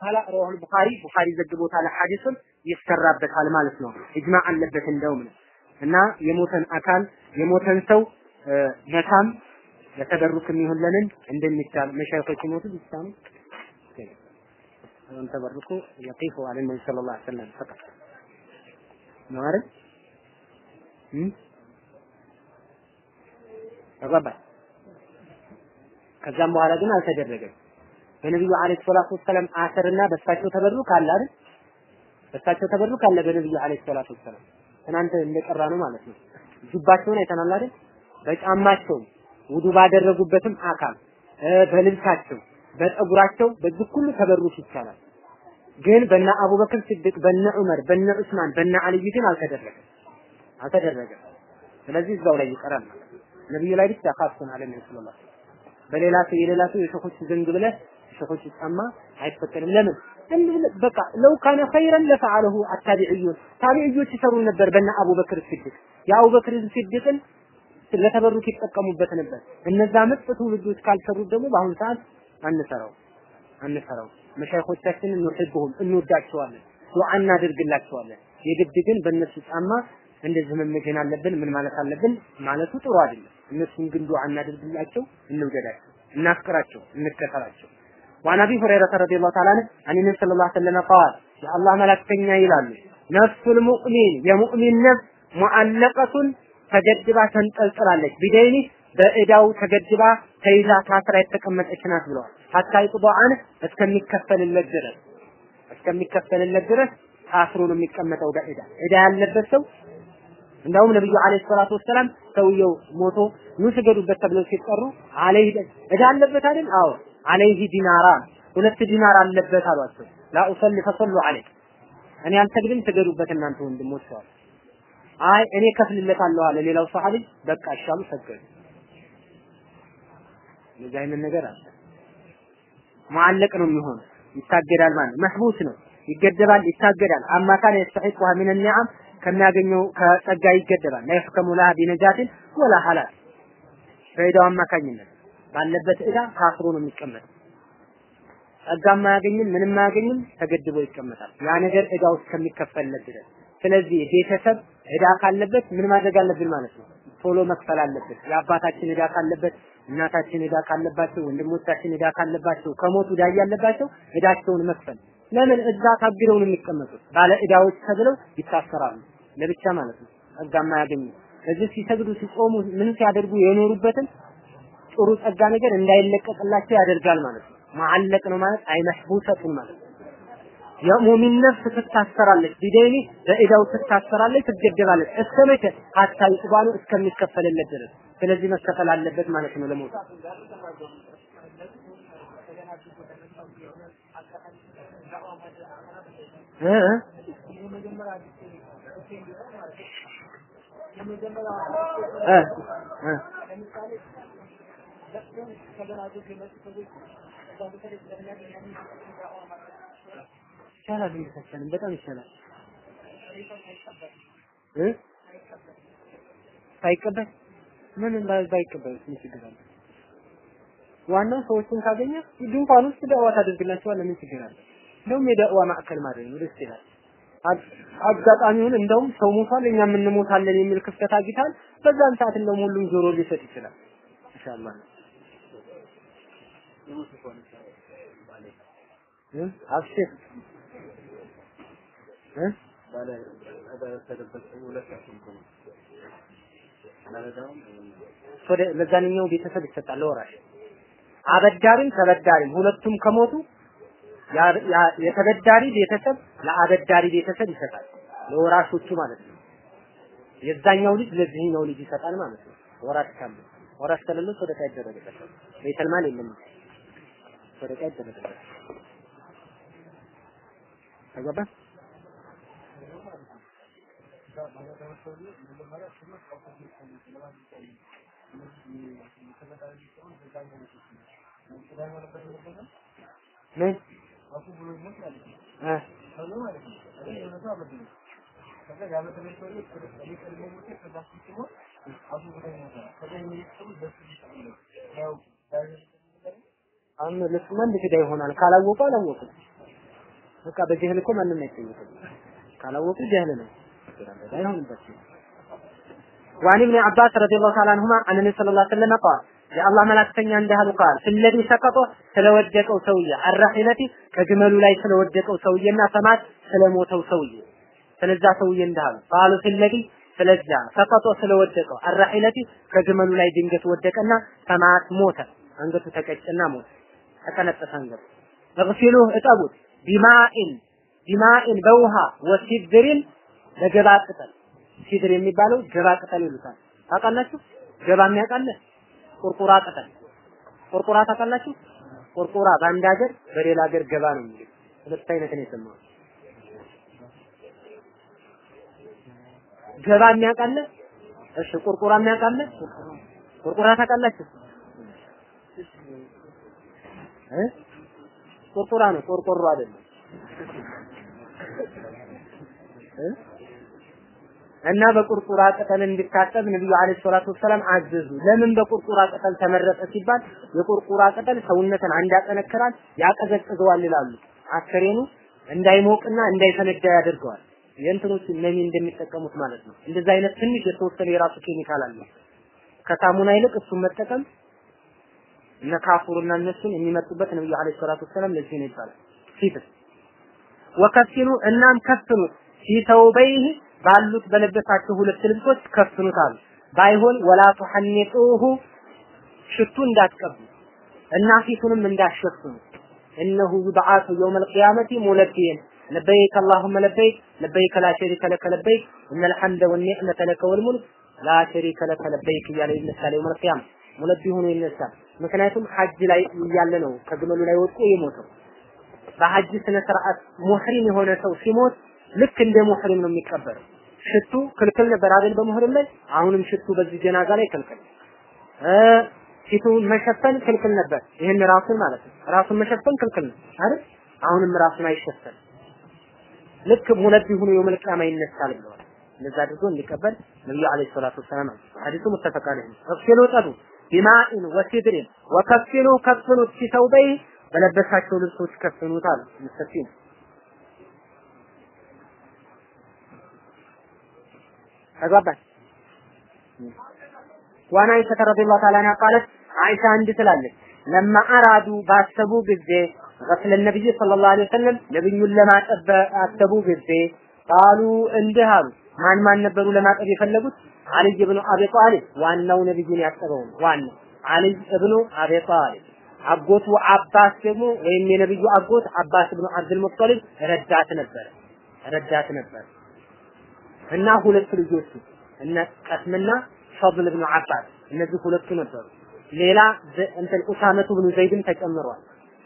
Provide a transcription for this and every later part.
ካላ ረዋሁል ቡኻሪ ቡኻሪ ዘግቦታል ሐዲሱን ይሰራበታል ማለት ነው። ኢጅማዕ አለበት እንደውም ነው። እና የሞተን አካል የሞተን ሰው መታም ለተበሩክ የሚሆን ለምን እንደሚቻል መሻይኾች ሲሞቱ ይቻሉ አሁን ተበሩኩ የቂፉ አለ ነብዩ ሰለላሁ ዐለይሂ ወሰለም ፈቀጥ ነው አይደል? ተቀባይ ከዛም በኋላ ግን አልተደረገም። በነብዩ አለይሂ ሰላቱ ወሰለም አሰርና በሳቸው ተበሩክ አለ አይደል? በሳቸው ተበሩክ አለ በነብዩ አለይሂ ሰላቱ ወሰለም ትናንት እንደቀራ ነው ማለት ነው። ጁባቸውን አይተናል አይደል? በጫማቸው ውዱ ባደረጉበትም አካል በልብሳቸው በፀጉራቸው በዚህ ሁሉ ተበሩክ ይቻላል። ግን በነ አቡበክር ሲድቅ በነ ዑመር በነ ዑስማን በነ አልይ ግን አልተደረገም አልተደረገም። ስለዚህ እዛው ላይ ይቀራል ማለት ነው። ነብዩ ላይ ብቻ ካፍን አለ ነብዩ ሰለላሁ በሌላ ሰው የሌላ ሰው የሸኾች ዘንግ ብለህ ሸኾች ጫማ አይፈቀድም። ለምን? በቃ ለው ካነ ኸይረን ለፈዓለሁ አታቢዕዩን ታቢዕዮች ይሰሩ ነበር በነ አቡበክር ሲድቅ የአቡበክር ሲድቅን ለተበሩክ ይጠቀሙበት ነበር። እነዛ ምርጥ ትውልዶች ካልሰሩት ደግሞ በአሁኑ ሰዓት አንሰራው አንሰራው። መሻይኾቻችንን እንወድብሁም እንወዳቸዋለን፣ ዱዓ እናደርግላቸዋለን። የግድ ግን በእነሱ ጫማ እንደዚህ መመገን አለብን ምን ማለት አለብን ማለቱ ጥሩ አይደለም። እነሱን ግን ዱዓ እናደርግላቸው፣ እንውደዳቸው፣ እናፍቅራቸው፣ እንከተላቸው። وعن ابي هريره رضي الله تعالى عنه عن النبي صلى الله عليه وسلم قال يا الله ملكتኛ ይላሉ ነፍሱ المؤمن የሙእሚን ነፍስ ሙአለቀቱን ተገድባ ተንጠልጥላለች ቢደይኒ በእዳው ተገድባ ተይዛ ታስራ የተቀመጠች ናት ብለዋል። ሀታ ይጥባአን እስከሚከፈልለት ድረስ እስከሚከፈልለት ድረስ ታስሮ ነው የሚቀመጠው በእዳ እዳ ያለበት ሰው እንደውም ነብዩ አለይሂ ሰላቱ ወሰላም ሰውየው ሞቶ ኑ ስገዱበት ተብለው ሲጠሩ አለይህ እዳ አለበት አይደል? አዎ አለይሂ ዲናራ ሁለት ዲናር አለበት አሏቸው። ላ ኡሰሊ ፈሰሉ አለይህ እኔ አልሰግድም ስገዱበት እናንተ ወንድሞች አሉ። አይ እኔ ከፍልለታለሁ አለ ሌላው ሰሃቢ በቃ እሻሉ ሰገዱ። እንደዚህ አይነት ነገር አለ። ሙዓለቅ ነው የሚሆነው ይታገዳል ማለት መህቡስ ነው ይገደባል ይታገዳል አማካን የስተሒቁሃ ሚን ኒዓም ከሚያገኘው ከጸጋ ይገደባል ላ ይሕከሙ ለሃ ቢነጃትን ወላ ሐላል በዕዳው አማካኝነት ባለበት ዕዳ ታስሮ ነው የሚቀመጠው ጸጋም አያገኝም ምንም አያገኝም ተገድቦ ይቀመጣል። ያ ነገር ዕዳው እስከሚከፈልለት ድረስ። ስለዚህ ቤተሰብ ዕዳ ካለበት ምን ማድረግ አለብን ማለት ነው? ቶሎ መክፈል አለበት። የአባታችን ዕዳ ካለበት እናታችን ዕዳ ካለባቸው ወንድሞቻችን ዕዳ ካለባቸው ከሞቱ ዕዳ ያለባቸው ዕዳቸውን መክፈል። ለምን? እዛ ታግደው ነው የሚቀመጡት። ባለ ዕዳዎች ተብለው ይታሰራሉ። ለብቻ ማለት ነው። ጸጋም አያገኙም እዚህ ሲሰግዱ ሲጾሙ ምን ሲያደርጉ የኖሩበትን ጥሩ ጸጋ ነገር እንዳይለቀቅላቸው ያደርጋል ማለት ነው። ማዓለቅ ነው ማለት አይመህቡሰቱን ማለት ነው። የሙሚን ነፍስ ትታሰራለች ቢደይኒ በዕዳው ትታሰራለች ትገደባለች። እስከ መቼ? ሀታ ይቅባሉ እስከሚከፈልለት ድረስ። ስለዚህ መከፈል አለበት ማለት ነው ለሞት። እ እ እ ይቻላል እንደተሰለም በጣም ይቻላል እ ሳይቀበል ምን ባይቀበል ምን ችግር አለ? ዋናው ሰዎችን ካገኘ ድንኳን ውስጥ ዳዋ ታደርግላቸዋለህ። ምን ችግር አለ? እንደውም የዳዋ ማዕከል ማድረግ ነው ደስ ይላል። አጋጣሚውን እንደውም ሰው ሞቷል፣ እኛም እንሞታለን የሚል ክፍተት አግኝታል። በዛን ሰዓት እንደውም ሁሉም ዞሮ ሊሰጥ ይችላል። ኢንሻአላህ አብሽር። ለዛንኛው ቤተሰብ ይሰጣል ለወራሽ። አበዳሪም ተበዳሪም ሁለቱም ከሞቱ የተበዳሪ ቤተሰብ ለአበዳሪ ቤተሰብ ይሰጣል ለወራሾቹ ማለት ነው። የዛኛው ልጅ ለዚህኛው ልጅ ይሰጣል ማለት ነው። ወራሽ ካለ ወራሽ ከሌለ ሰደቃ ይደረግበታል ቤተል ማል የለም ሰደቃ ይደረግበታል ተገባ ምን አሁን ለስማ እንደ ፊዳ ይሆናል ካላወቀ አላወቀ በቃ በጀህል እኮ ማንም አይጠየቅም። ካላወቁ ጀህል ነው። አይሆንባቸው وعن ابن عباس رضي الله تعالى عنهما عن النبي صلى الله عليه وسلم قال የአላህ መላእክተኛ እንዳሉ ቃል ስለዚ ሰቀጦ ስለወደቀው ሰውዬ አራሒለቲ ከግመሉ ላይ ስለወደቀው ሰውዬና ሰማት ስለሞተው ሰውዬ ስለዛ ሰውዬ እንዳሉ ቃሉ ስለዚ ስለዛ ሰቀጦ ስለወደቀው አራሒለቲ ከግመሉ ላይ ድንገት ወደቀና ሰማት ሞተ አንገቱ ተቀጨና ሞተ ተቀነጠሰ አንገቱ። እግሲሉህ እጠቡት። ቢማኢን ቢማኢን በውሃ ወሲድሪን በገባ ቅጠል ሲድር የሚባለው ገባ ቅጠል ይሉታል። ታውቃላችሁ? ገባ የሚያውቃለ ቁርቁራ ቅጠል። ቁርቁራ ታውቃላችሁ? ቁርቁራ በአንድ ሀገር በሌላ ሀገር ገባ ነው የሚለው ሁለት አይነት ነው የሰማው ገባ የሚያውቃለ እሺ ቁርቁራ የሚያውቃለ ቁርቁራ ታውቃላችሁ ቁርቁራ ነው ቆርቆሮ አይደለም እና በቁርቁራ ቅጠል እንዲታጠብ ነብዩ አለይሂ ሰላቱ ወሰላም አዘዙ። ለምን በቁርቁራ ቅጠል ተመረጠ ሲባል የቁርቁራ ቅጠል ሰውነትን አንድ ያጠነክራል፣ ያቀዘቅዘዋል ይላሉ። አስከሬኑ እንዳይሞቅና እንዳይፈነዳ ያደርገዋል። የእንትኖች እነኚህ እንደሚጠቀሙት ማለት ነው። እንደዛ አይነት ትንሽ የተወሰነ የራሱ ኬሚካል አለ። ከሳሙና ይልቅ እሱን መጠቀም እነ ካፉርና እነሱን የሚመጡበት ነብዩ አለይሂ ሰላቱ ወሰላም ለዚህ ነው ይባላል። ሲትር ወከፊኑ እናም ከፍኑት ፊተውበይህ ባሉት በለበሳቸው ሁለት ልብሶች ከፍኑት አሉ። ባይሆን ወላ ቱሐኒጡሁ ሽቱ እንዳትቀቡ እና ፊቱንም እንዳትሸፍኑ إنه يبعث يوم القيامة ملبيا لبيك اللهم لبيك لبيك لا شريك لك لبيك إن الحمد والنعمة لك والملك لا شريك لك لبيك እያለ ይነሳል يوم القيامة ملبي ሆኖ ይነሳል። ምክንያቱም ሐጅ ላይ እያለ ነው ከግመሉ ላይ ወድቆ የሞተው። በሐጅ ስነ ስርዓት ሙህሪም የሆነ ሰው ሲሞት ልክ እንደ ሙህሪም ነው የሚቀበረው። ሽቱ ክልክል ነበር አይደል? በሙህሪም ላይ አሁንም ሽቱ በዚህ ጀናዛ ላይ ክልክል ፊቱን መሸፈን ክልክል ነበር። ይህን ራሱን ማለት ነው። ራሱን መሸፈን ክልክል ነው አይደል? አሁንም ራሱን አይሸፈን። ልክ ሙለቢ ሆኖ የውመል ቂያማ ይነሳል ብለዋል። እንደዛ አድርጎ እንዲቀበል ነብዩ አለይሂ ሰላቱ ወሰላም ሐዲሱ ሙተፈቅ ዐለይሂ እግሲሉ ጠዱ ቢማኢን ወሲድሪን ወከፊኑ ከፍኑት ፊሰውበይ በለበሳቸው ልብሶች ከፍኑት አሉ ሙስተፊን ተግባባን። ዋና አይሻ ረዲየላሁ ተዓላ ዐንሃ ቃለት አይሻ እንዲህ ትላለች። ለማ አራዱ ባሰቡ ጊዜ ገስለ ነብይ ሰለላሁ ዐለይሂ ወሰለም ነብዩን ለማጠብ አሰቡ ጊዜ ቃሉ እንዲህ አሉ። ማን ማን ነበሩ ለማጠብ የፈለጉት አልይ ብኑ አቢ ጣሊብ ዋናው ነብዩን ያጠበው ዋናው አልይ ብኑ አቢ ጣሊብ አጎቱ አባስ ደግሞ ወይም የነብዩ አጎት አባስ ብኑ አብዱል ሙጠሊብ ረዳት ነበር ረዳት ነበር እና ሁለት ልጆቹ እነ ቀስምና ፈድል ብኑ አባስ እነዚህ ሁለቱ ነበሩ። ሌላ እንትን ኡሳመቱ ብኑ ዘይድም ተጨምሯል።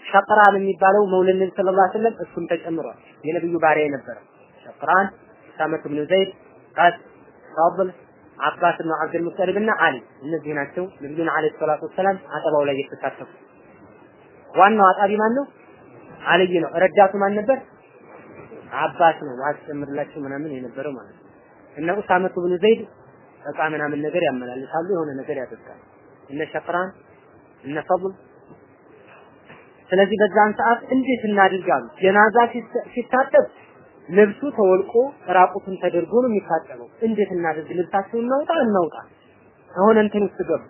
ሸቅራን የሚባለው መውለድ ነብይ ሰለላሁ ዐለይሂ ወሰለም እሱም ተጨምሯል። የነብዩ ባሪያ የነበረ ሸቅራን፣ ኡሳመቱ ብኑ ዘይድ፣ ቀስ፣ ፈድል፣ አባስ ብኑ አብዱል ሙጠሊብ እና አሊ እነዚህ ናቸው ነብዩን አለይሂ ሰላቱ ወሰላም አጠባው ላይ የተሳተፉ። ዋናው አጣቢ ማን ነው? አልይ ነው። ረዳቱ ማን ነበር? አባስ ነው። ዋስጨምርላችሁ ምናምን የነበረው ማለት ነው። እነ ኡሳመቱ ብኑ ዘይድ እቃ ምናምን ነገር ያመላልሳሉ፣ የሆነ ነገር ያደርጋሉ። እነ ሸቅራን እነ ፈضል ስለዚህ በዛን ሰዓት እንዴት እናድርጋሉ? ጀናዛ ሲታጠብ ልብሱ ተወልቆ ራቁቱን ተደርጎ ነው የሚታጠበው። እንዴት እናድርግ? ልብሳቸውን እናውጣ እናውጣ ከሆነ እንትን ውስጥ ገቡ፣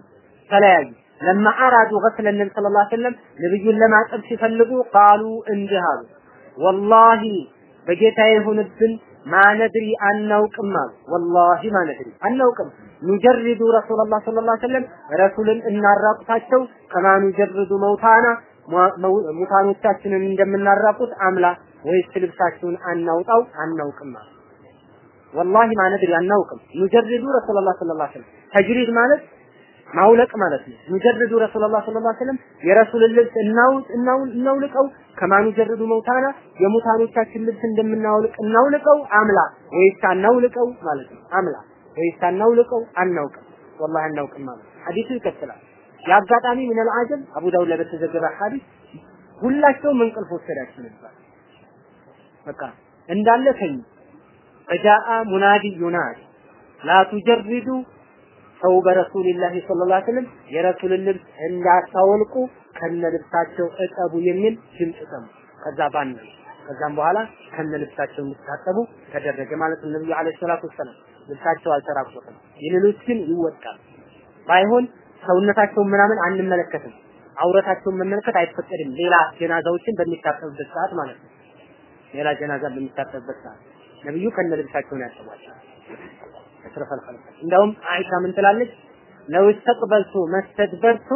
ተለያዩ። ለማ አራዱ ገስለ ነቢ ሰለላሁ ዐለይሂ ወሰለም ነብዩን ለማጠብ ሲፈልጉ ቃሉ እንዲህ አሉ፣ ወላሂ በጌታዬ ይሁንብን ማነድሪ አናውቅም አሉ። ወላሂ ማነድሪ አናውቅም። ኑጀርዱ ረሱላላህ ሰለላሁ ዐለይሂ ወሰለም ረሱልን እናራቁታቸው ከማ ኑጀርዱ መውታና ሙታኖቻችንን እንደምናራቁት አምላ ወይስ ልብሳችሁን አናውጣው አናውቅም አሉ። ወላሂ ማነድሪ አናውቅም። ኑጀርዱ ረሱላላህ ሰለላሁ ዐለይሂ ማለት ማውለቅ ማለት ነው። ኑጀርዱ ረሱላላህ ሰለላሁ ዐለይሂ ወሰለም የረሱልን ልብስ እናውጥ እናውልቀው ከማኑ ጀርዱ መውታና የሙታኖቻችን ልብስ እንደምናውልቅ እናውልቀው አምላ ወይስ አናውልቀው ማለት ነው። አምላ ወይስ አናውልቀው አናውቅም፣ ወላሂ አናውቅም ማለት ሐዲሱ ይቀጥላል። የአጋጣሚ ምን አልዓጀብ አቡ ዳውድ ላይ በተዘገበ ሐዲስ ሁላቸውም እንቅልፍ ወሰዳቸው ነበር። በቃ እንዳለ ተኙ። ፈጃአ ሙናዲ ዩናዲ ላ ቱጀርዱ ሰውበ ሰለላሁ ዐለይሂ ወሰለም የረሱልን ልብስ እንዳታወልቁ ከነ ልብሳቸው እጠቡ የሚል ድምፅ ሰሙ። ከዛ ባን ከዛም በኋላ ከነ ልብሳቸው እንዲታጠቡ ተደረገ ማለት ነው። ነብዩ አለይሂ ሰላቱ ወሰላም ልብሳቸው አልተራቆተም። የሌሎች ግን ይወጣል። ባይሆን ሰውነታቸውን ምናምን አንመለከትም። አውረታቸውን መመልከት አይፈቀድም። ሌላ ጀናዛዎችን በሚታጠብበት ሰዓት ማለት ነው። ሌላ ጀናዛ በሚታጠብበት ሰዓት ነብዩ ከነ ልብሳቸው ነው ያጠቧቸው። እሽረፈል እንደውም አይሻ ምን ትላለች? ለው ተቅበልቱ መስተድበርቱ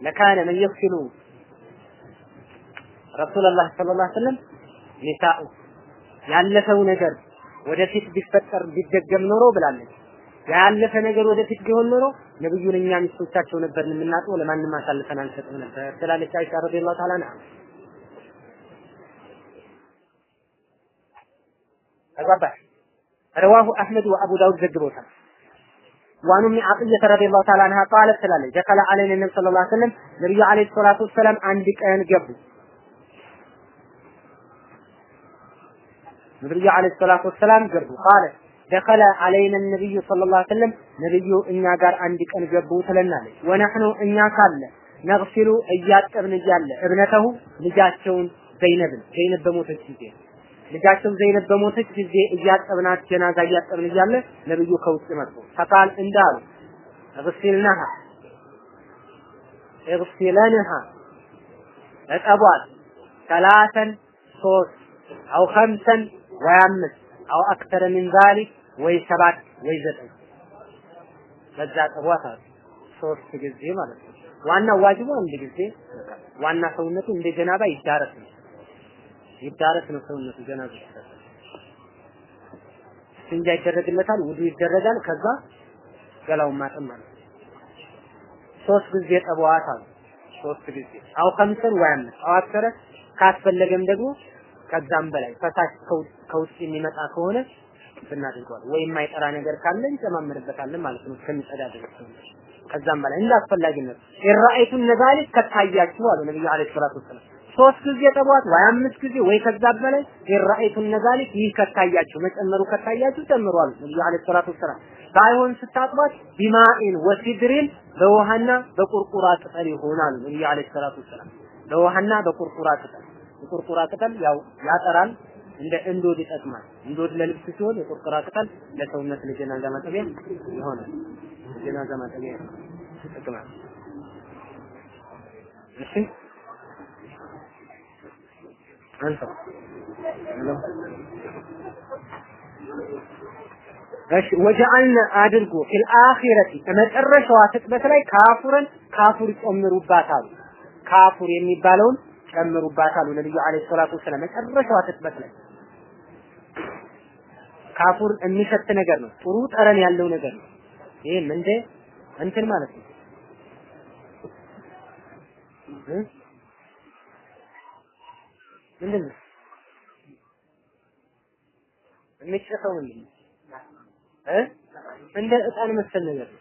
ለካነ መን የክፊሉ ረሱላላህ ሰለላሁ ዐለይሂ ወሰለም ኒሳኡ ያለፈው ነገር ወደፊት ቢፈጠር ቢደገም ኖሮ ብላለች። ያለፈ ነገር ወደፊት ቢሆን ኖሮ ነብዩን እኛ ሚስቶቻቸው ነበር የምናጥበው ለማንም አሳልፈን አንሰጥም ነበር ትላለች አይሻ ረዲየላሁ ተዓላ አንሃ። ተግባባሽ? ረዋሁ አህመድ ወአቡ ዳውድ ዘግቦታል። وعن ام عطية رضي الله تعالى عنها قالت ትላለች دخل علينا النبي صلى الله عليه وسلم ነብዩ አለይሂ ሰላቱ ወሰላም አንድ ቀን ገቡ ነብዩ አለይሂ ሰላቱ ወሰላም ገቡ ቃለ ደኸለ አለይነ ነብዩ ሰለላሁ ዐለይሂ ወሰለም ነብዩ እኛ ጋር አንድ ቀን ገቡ ትለናለች። ወነሕኑ እኛ ካለ ነግሲሉ እያጠብን እያለ እብነተሁ ልጃቸውን ዘይነብን ዘይነብ በሞተች ጊዜ ልጃቸው ዘይነብ በሞተች ጊዜ እያጠብናት ጀናዛ እያጠብን እያለ ነብዩ ከውጭ መጡ። ፈቃል እንዳሉ እግሲልነሃ እግሲለንሃ እጠቧት ሰላሰን ሶስት አው ኸምሰን ወይ አምስት አው አክተረ ሚን ዛሊክ ወይ ሰባት ወይ ዘጠኝ በዛ አሉ። ሶስት ጊዜ ማለት ነው። ዋናው ዋጅቡ አንድ ጊዜ ዋና ሰውነቱ እንደ ጀናባ ይዳረስ ነው ይዳረስ ነው ሰውነቱ ጀናባ ስንጃ ይደረግለታል፣ ውዱ ይደረጋል። ከዛ ገላውን ማጠብ ማለት ነው። ሶስት ጊዜ አሉ። ሶስት ጊዜ አው ከምሰን ወይ አምስት አው አክተረ ካስፈለገም ደግሞ ከዛም በላይ ፈሳሽ ከውስጥ የሚመጣ ከሆነ ብናደርገዋል ወይ የማይጠራ ነገር ካለ እንጨማምርበታለን ማለት ነው እስከሚጸዳ ድረስ ከዛም በላይ እንደ የራአይቱ ነዛሊክ ከታያችሁ አሉ ነብዩ አለይሂ ሰላቱ ወሰላም። ሶስት ጊዜ ጠቧት ወይ አምስት ጊዜ ወይ ከዛ በላይ የራአይቱ ነዛሊክ ይህ ከታያችሁ መጨመሩ ከታያችሁ ጨምሩ አሉ ነብዩ አለይሂ ሰላቱ ወሰላም። ባይሆን ስታጥቧት ቢማኢን ወሲድሪን በውሃና በቁርቁራ ቅጠል ይሆናሉ ነብዩ አለይሂ ሰላቱ ወሰላም። በውሃና በቁርቁራ ቅጠል። የቁርቁራ ቅጠል ያው ያጠራል እንደ እንዶድ ይጠቅማል። እንዶድ ለልብስ ሲሆን የቁርቁራ ቅጠል ለሰውነት ለጀናዛ ማጠቢያ ይሆናል። ለጀናዛ ማጠቢያ ይጠቅማል። እሺ አንተ እሺ ወጀዐልነ አድርጎ ፊል አኺረቲ በመጨረሻዋ ትጥበት ላይ ካፉረን ካፉር ጨምሩባታል። ካፉር የሚባለውን ጨምሩባታል ነብዩ አለይሂ ሰላቱ ወሰላም መጨረሻዋ ትጥበት ላይ ካፉር የሚሸት ነገር ነው። ጥሩ ጠረን ያለው ነገር ነው። ይሄም እንደ እንትን ማለት ነው። ምንድን ነው የሚጨሰው ምንድን ነው? እንደ እጣን መሰል ነገር ነው።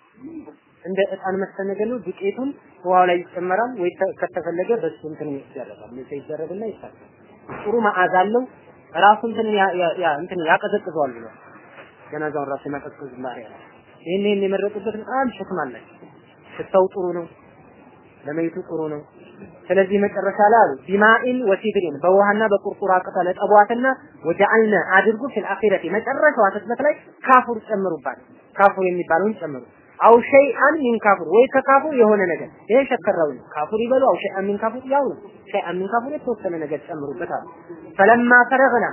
እንደ እጣን መሰል ነገር ነው። ዱቄቱን ውሃው ላይ ይጨመራል ወይ ከተፈለገ በሱ እንትን ይደረጋል። ይደረግና ይሳካል። ጥሩ መዓዛ አለው። ራሱ እንትን ያ እንትን ያቀዘቅዘዋል ብሎ ጀናዛውን ራሱ የማቀዝቀዝ ባህሪ ያለው ይህን ይህን የመረጡበት በጣም ሸክም አላቸው። ሽታው ጥሩ ነው፣ ለመይቱ ጥሩ ነው። ስለዚህ መጨረሻ ላይ አሉ ቢማኢን ወሲድሪን በውሃና በቁርቁራ ቅጠል ጠቧትና واجعلن አድርጉ في الآخرة መጨረሻዋ ትጥበት ላይ ካፉር ጨምሩባት። ካፉር የሚባለውን ጨምሩ። أو شيئا من كافور ወይ ከካፉር የሆነ ነገር ይሄ ሸከራው ካፉር ይበሉ أو شيئا من كافور ያው شيئا من كافور የተወሰነ ነገር ጨምሩበት አሉ። فلما فرغنا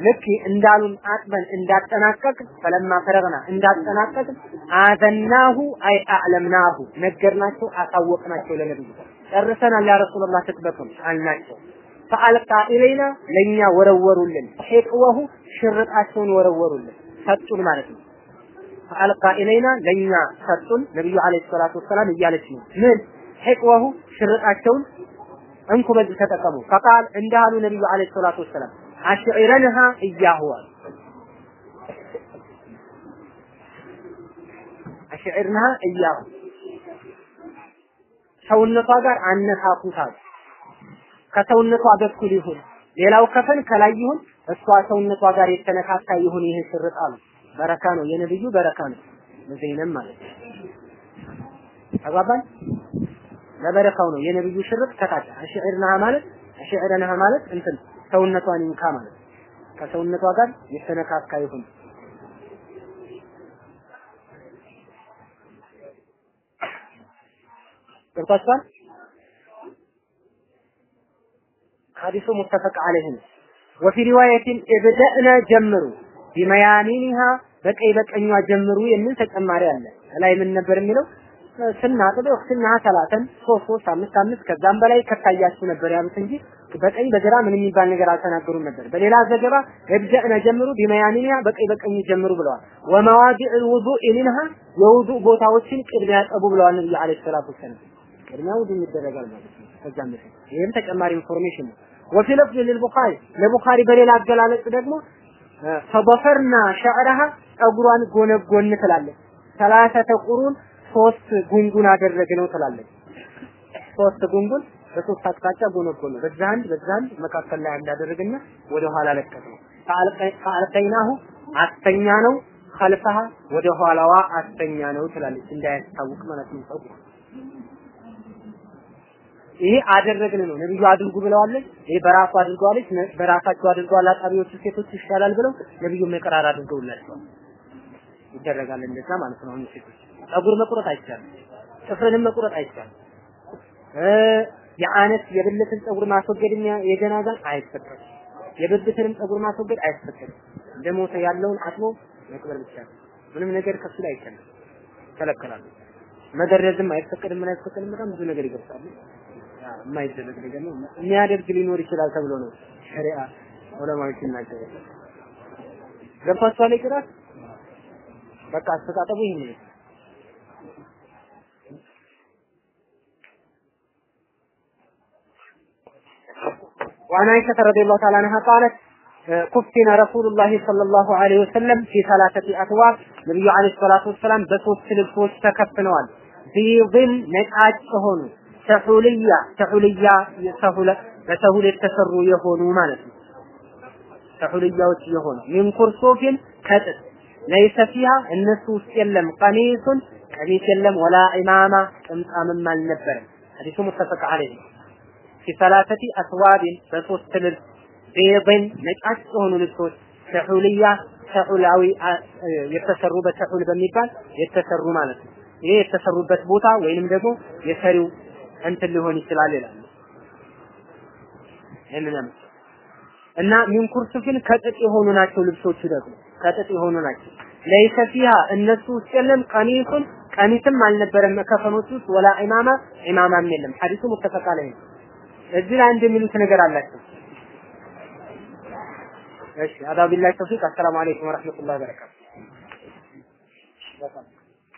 ልክ እንዳሉን አጥበን እንዳጠናቀቅ فلما فرغنا እንዳጠናቀቅ آذناه أي أعلمناه ነገርናቸው፣ አሳወቅናቸው ለነብዩ ጨርሰናል يا رسول الله ትጥበቱን አልናቸው። ፈአልቃ ኢለይና ለኛ ወረወሩልን፣ ሒቅወሁ ሽርጣቸውን ወረወሩልን ሰጡን ማለት ነው። ፈአልቃ ኢለይና ለኛ ሰጡን ነብዩ አለይሂ ሰላቱ ወሰላም እያለች ነው ምን ሒቅወሁ ሽርጣቸውን እንኩ በዚህ ተጠቀሙ። ፈቃል እንዳሉ ነብዩ አለይሂ ሰላቱ ወሰላም አሽዒረንሃ እያሁ አሉ አሽዒርንሃ እያሁ ሰውነቷ ጋር አነካኩታል። ከሰውነቷ በኩል ይሁን። ሌላው ከፈን ከላይ ይሁን። እሷ ሰውነቷ ጋር የተነካካ ይሁን ይህ ሽርጥ አሉ። በረካ ነው፣ የነብዩ በረካ ነው። ለዘይነም ማለት ተግባባን? ለበረካው ነው የነብዩ ሽርጥ ከታች አሽዕርናሃ ማለት አሽዕርናሃ ማለት እንትን ሰውነቷን ይንካ ማለት ከሰውነቷ ጋር የተነካካ ይሁን ገብቷችኋል? ሐዲሱ متفق عليه ነው። وفي رواية ابدأن ጀምሩ بميامنها በቀኝ በቀኟ ጀምሩ የሚል ተጨማሪ አለ። ላይ ምን ነበር የሚለው? ስናጥብ وترا ثلاثا ሶስት ሶስት አምስት አምስት ከዛም በላይ ከታያችሁ ነበር ያሉት እንጂ በቀኝ በግራ ምን የሚባል ነገር አልተናገሩም ነበር። በሌላ ዘገባ ابدأن ጀምሩ بميامنها በቀኝ በቀኝ ጀምሩ ብለዋል። ومواضع الوضوء منها የውዱእ ቦታዎችን ቅድሚያ ያጠቡ ብለዋል ነብዩ عليه الصلاة والسلام። ቅድሚያ ውዱእ ይደረጋል ማለት ነው። ከዛም በፊት ይህም ተጨማሪ information ነው። وفي لفظ للبخاري للبخاري በሌላ አገላለጽ ደግሞ فضفرنا شعرها ጸጉሯን ጎነጎን ትላለች። ثلاثة قرون ሶስት ጉንጉን አደረግነው ትላለች። ሶስት ጉንጉን በሶስት አቅጣጫ ጎነጎን በዛ አንድ በዛ አንድ መካከል ላይ እንዳደረግና ወደ ኋላ ለቀቅ ነው። ፈአልቀይናሁ አስተኛ ነው ከልፈሃ ወደ ኋላዋ አስተኛ ነው ትላለች። እንዳያስታውቅ ማለት ነው ጸጉሯ ይሄ አደረግን ነው ነብዩ አድርጉ ብለዋለች። ይሄ በራሱ አድርገዋለች። በራሳቸው አድርገዋል። አጣቢዎቹ ሴቶች ይሻላል ብለው ነብዩ መቀራር አድርገውላቸዋል። ይደረጋል እንደዛ ማለት ነው። ሴቶች ጸጉር መቁረጥ አይቻልም። ጥፍርንም መቁረጥ አይቻልም። የአነት የብልትን ጸጉር ማስወገድ የጀናዛን አይፈቀድም። የብብትንም ጸጉር ማስወገድ አይፈቀድም። እንደሞተ ያለውን አጥቦ መቅበር ብቻ ምንም ነገር ከሱ ላይ አይቻልም። ይከለከላሉ። መገረዝም አይፈቀድም። ምን አይፈቀድም? በጣም ብዙ ነገር ይገልጻሉ። የማይደረግ ነገር ነው። የሚያደርግ ሊኖር ይችላል ተብሎ ነው ሸሪዓ ዑለማዎች ሲናገሩ። ገብቷችኋል? ይቅራት በቃ አስተጣጠቡ ይሄን ነው። وعن عائشة رضي الله تعالى عنها قالت كفن رسول الله صلى الله عليه وسلم في ثلاثة أثواب نبي عليه الصلاة والسلام በሶስት ልብሶች ተከፍነዋል ቢድን ነጫጭ ሆኑ ሰሁልያ ሰሁልያ ሰሁለ በሰሁል የተሰሩ የሆኑ ማለት ነው። ሰሁልያዎች የሆኑ ሚን ኩርሱፊን ከጥጥ ለይሰ ፊሃ እነሱ ውስጥ የለም ቀሚሱን ቀሚስ የለም ወላ ኢማማ ጥምጣምም አልነበረም። ሐዲሱ ሙተፈቅ ዐለይህ ፊ ሰላሰቲ አስዋቢን በሶስት ልብስ ቤድን ነጫጭ የሆኑ ልብሶች ሰሁልያ ሰሁላዊ የተሰሩ በሰሁል በሚባል የተሰሩ ማለት ነው። ይሄ የተሰሩበት ቦታ ወይንም እንትን ሊሆን ይችላል ይላሉ። ይሄንን እና ሚን ኩርሱፊን ከጥጥ የሆኑ ናቸው ልብሶቹ ደግሞ ከጥጥ የሆኑ ናቸው። ለይሰ ፊሃ እነሱ ውስጥ የለም ቀሚሱን ቀሚስም አልነበረም ከፈኖች ውስጥ ወላ ኢማማ ኢማማም የለም። ሐዲሱ ሙተፈቅ ዐለይህ ነው። እዚህ ላይ አንድ የሚሉት ነገር አላቸው። እሺ አዳ ተውፊቅ። አሰላሙ አለይኩም ወራህመቱላሂ ወበረካቱ።